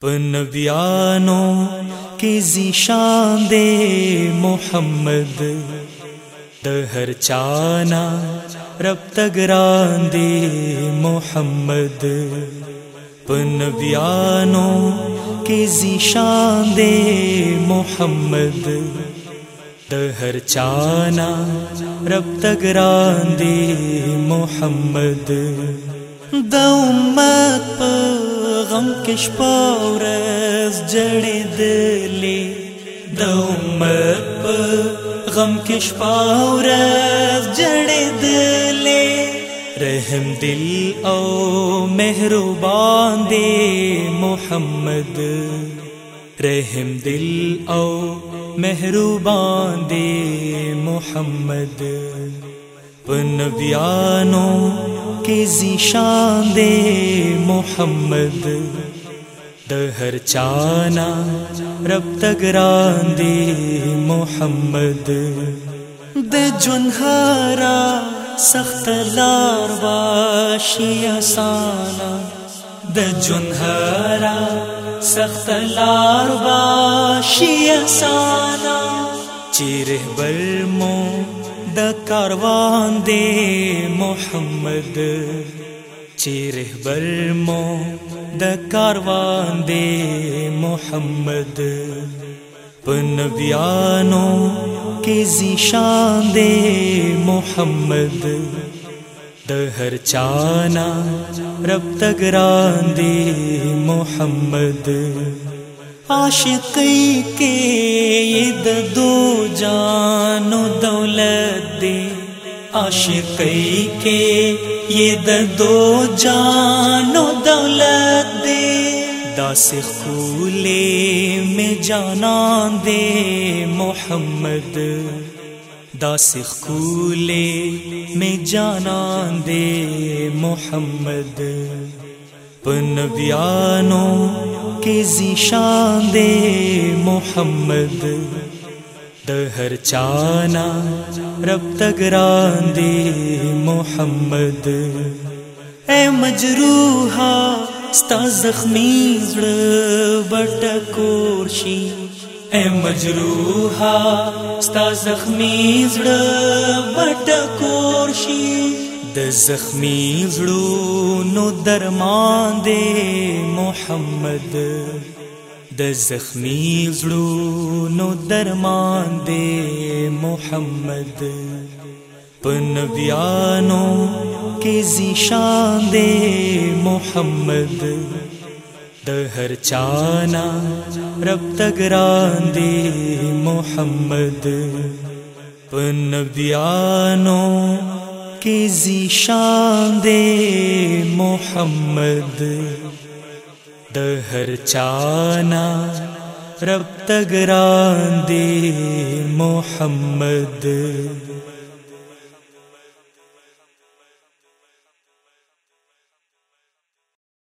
پنبیانو کی زیشان دے محمد دہر چانا رب تگران دے محمد۔ پنبیانو کی زیشان دے محمد دہر چانا رب تگران دے محمد۔ د امت په غم کې شپه ورځ جړېدلې د امت په غم کې شپه ورځ جړېدلې رحم دل او مهربان دی محمد. رحم دل او مهربان دی محمد. پنبیانو کی زیشان دے محمد۔ دہر چانا رب تگران دے محمد۔ د جنہارا سخت لار باشی آسانا۔ د جنہارا سخت لار باشی آسانا چیرہ برمو د کاروان دے محمد چیرہ برمو د کاروان دے محمد۔ پنبیانو کی زیشان دے محمد۔ دہر چانا رب تگران دے محمد۔ عاشقی کے یہ دو جانو دولت دے عاشقی کے یہ دو جانو دولت دے داس خولے میں جانا دے محمد داس خولے میں جانا دے محمد پنبیانو کی زیشان دے محمد دہر چانا رب تگران دے محمد اے مجروحا ستا زخمی زڑ بٹ کورشی اے مجروحا ستا زخمی زڑ بٹ کورشی د زخمی زړونو درمان دی محمد. د زخمی زړونو درمان دی محمد. پن بیانو کې زیشان دی محمد. د هر چانا رب تګران دی محمد. پن بیانو کے زیشان دے محمد۔ دہر چانا رب تگران دے محمد۔